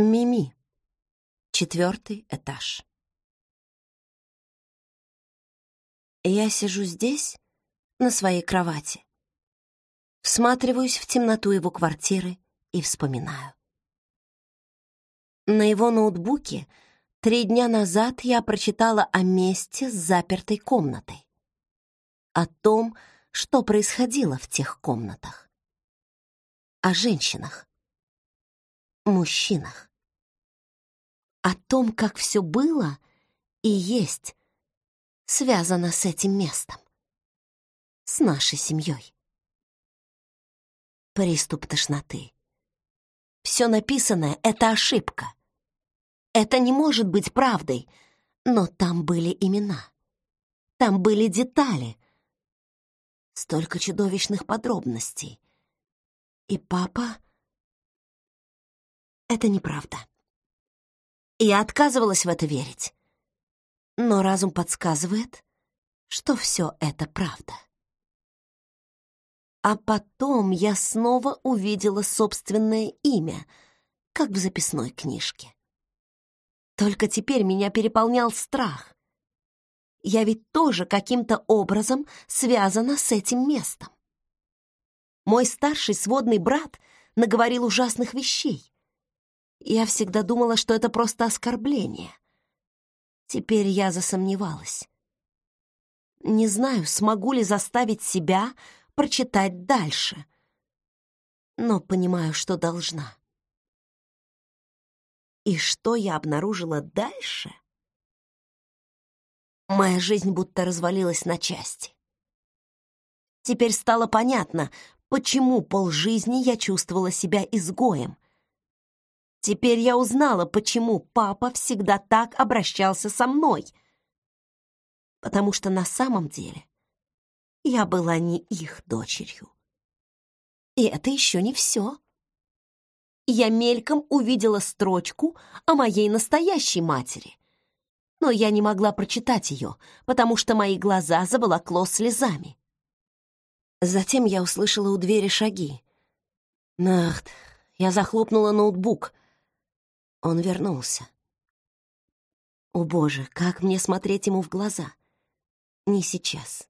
Мими. Четвертый этаж. Я сижу здесь, на своей кровати, всматриваюсь в темноту его квартиры и вспоминаю. На его ноутбуке три дня назад я прочитала о месте с запертой комнатой, о том, что происходило в тех комнатах, о женщинах, мужчинах о том, как все было и есть, связано с этим местом, с нашей семьей. Приступ тошноты. Все написанное — это ошибка. Это не может быть правдой, но там были имена. Там были детали. Столько чудовищных подробностей. И папа... Это неправда. Я отказывалась в это верить. Но разум подсказывает, что все это правда. А потом я снова увидела собственное имя, как в записной книжке. Только теперь меня переполнял страх. Я ведь тоже каким-то образом связана с этим местом. Мой старший сводный брат наговорил ужасных вещей. Я всегда думала, что это просто оскорбление. Теперь я засомневалась. Не знаю, смогу ли заставить себя прочитать дальше, но понимаю, что должна. И что я обнаружила дальше? Моя жизнь будто развалилась на части. Теперь стало понятно, почему полжизни я чувствовала себя изгоем — Теперь я узнала, почему папа всегда так обращался со мной. Потому что на самом деле я была не их дочерью. И это еще не все. Я мельком увидела строчку о моей настоящей матери. Но я не могла прочитать ее, потому что мои глаза заволокло слезами. Затем я услышала у двери шаги. Нахт, я захлопнула ноутбук — он вернулся. О боже, как мне смотреть ему в глаза? Не сейчас.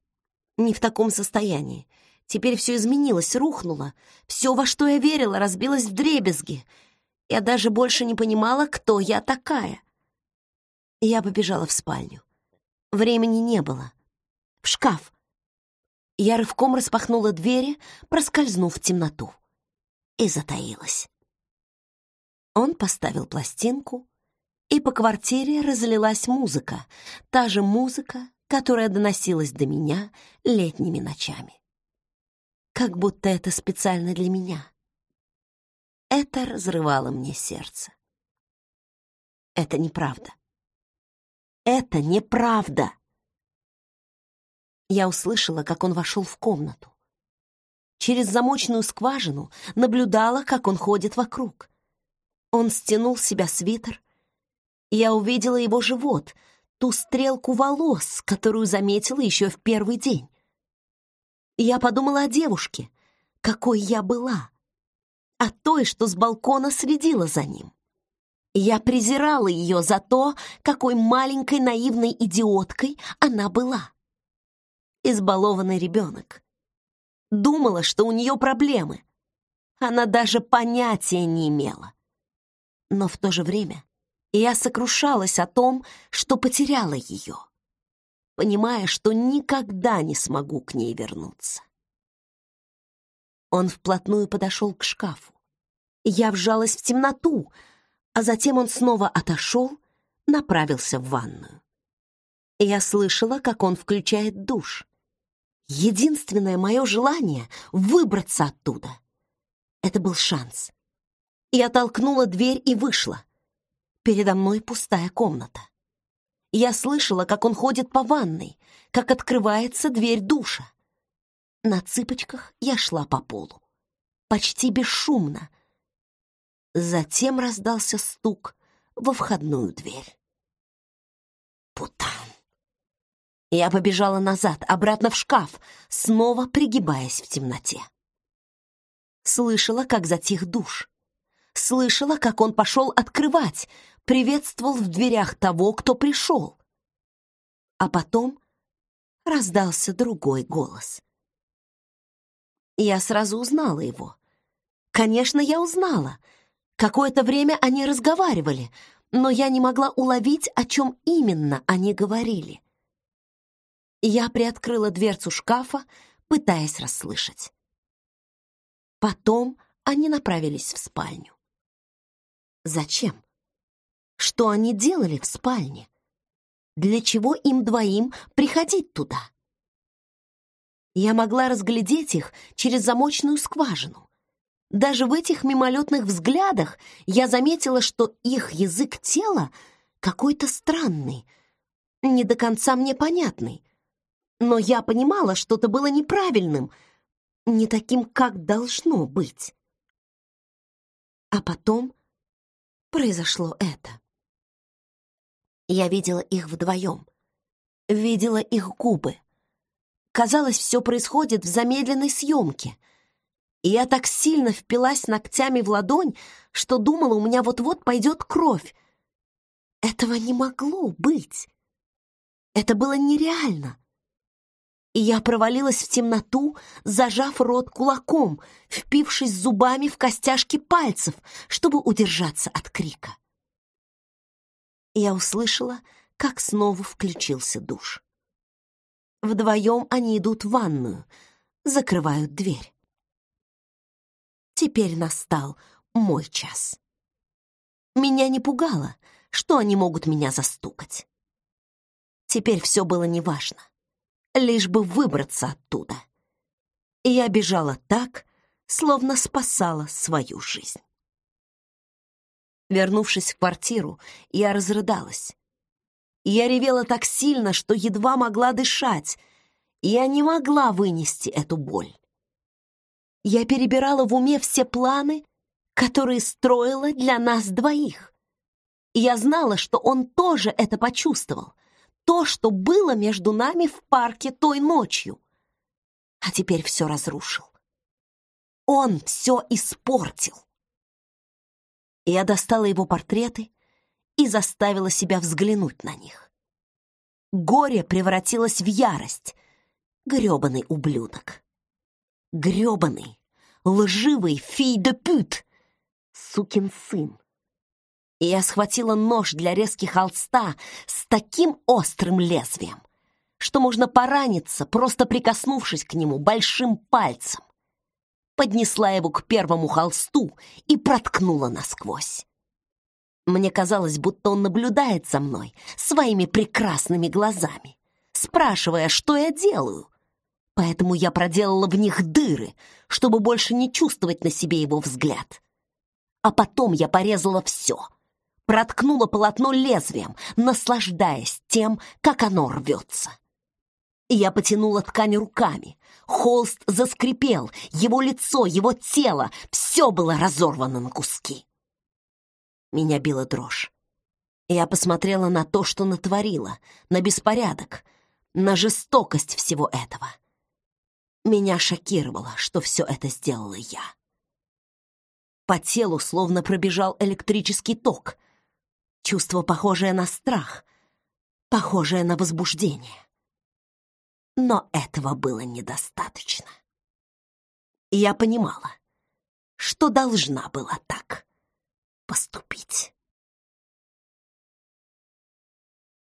Не в таком состоянии. Теперь все изменилось, рухнуло. Все, во что я верила, разбилось в дребезги. Я даже больше не понимала, кто я такая. Я побежала в спальню. Времени не было. В шкаф. Я рывком распахнула двери, проскользнув в темноту. И затаилась. Он поставил пластинку, и по квартире разлилась музыка, та же музыка, которая доносилась до меня летними ночами. Как будто это специально для меня. Это разрывало мне сердце. Это неправда. Это неправда. Я услышала, как он вошел в комнату. Через замочную скважину наблюдала, как он ходит вокруг. Он стянул с себя свитер. Я увидела его живот, ту стрелку волос, которую заметила еще в первый день. Я подумала о девушке, какой я была, о той, что с балкона следила за ним. Я презирала ее за то, какой маленькой наивной идиоткой она была. Избалованный ребенок. Думала, что у нее проблемы. Она даже понятия не имела, но в то же время я сокрушалась о том, что потеряла ее, понимая, что никогда не смогу к ней вернуться. Он вплотную подошел к шкафу. Я вжалась в темноту, а затем он снова отошел, направился в ванную. Я слышала, как он включает душ. Единственное мое желание — выбраться оттуда. Это был шанс. Я толкнула дверь и вышла. Передо мной пустая комната. Я слышала, как он ходит по ванной, как открывается дверь душа. На цыпочках я шла по полу. Почти бесшумно. Затем раздался стук во входную дверь. Путан. Я побежала назад, обратно в шкаф, снова пригибаясь в темноте. Слышала, как затих душ слышала, как он пошел открывать, приветствовал в дверях того, кто пришел. А потом раздался другой голос. Я сразу узнала его. Конечно, я узнала. Какое-то время они разговаривали, но я не могла уловить, о чем именно они говорили. Я приоткрыла дверцу шкафа, пытаясь расслышать. Потом они направились в спальню. Зачем? Что они делали в спальне? Для чего им двоим приходить туда? Я могла разглядеть их через замочную скважину. Даже в этих мимолетных взглядах я заметила, что их язык тела какой-то странный, не до конца мне понятный. Но я понимала, что-то было неправильным, не таким, как должно быть. А потом произошло это. Я видела их вдвоем, видела их губы. Казалось, все происходит в замедленной съемке — и я так сильно впилась ногтями в ладонь, что думала, у меня вот-вот пойдет кровь. Этого не могло быть. Это было нереально. И я провалилась в темноту, зажав рот кулаком, впившись зубами в костяшки пальцев, чтобы удержаться от крика. Я услышала, как снова включился душ. Вдвоем они идут в ванную, закрывают дверь. Теперь настал мой час. Меня не пугало, что они могут меня застукать. Теперь все было неважно, лишь бы выбраться оттуда. И я бежала так, словно спасала свою жизнь. Вернувшись в квартиру, я разрыдалась. Я ревела так сильно, что едва могла дышать. Я не могла вынести эту боль. Я перебирала в уме все планы, которые строила для нас двоих. я знала, что он тоже это почувствовал. То, что было между нами в парке той ночью. А теперь все разрушил. Он все испортил. Я достала его портреты и заставила себя взглянуть на них. Горе превратилось в ярость. Грёбаный ублюдок грёбаный, лживый фи де пют, сукин сын. И я схватила нож для резки холста с таким острым лезвием, что можно пораниться, просто прикоснувшись к нему большим пальцем. Поднесла его к первому холсту и проткнула насквозь. Мне казалось, будто он наблюдает за мной своими прекрасными глазами, спрашивая, что я делаю, Поэтому я проделала в них дыры, чтобы больше не чувствовать на себе его взгляд. А потом я порезала все, проткнула полотно лезвием, наслаждаясь тем, как оно рвется. Я потянула ткань руками. Холст заскрипел, его лицо, его тело — все было разорвано на куски. Меня била дрожь. Я посмотрела на то, что натворила, на беспорядок, на жестокость всего этого. Меня шокировало, что все это сделала я. По телу словно пробежал электрический ток чувство, похожее на страх, похожее на возбуждение. Но этого было недостаточно. Я понимала, что должна была так поступить.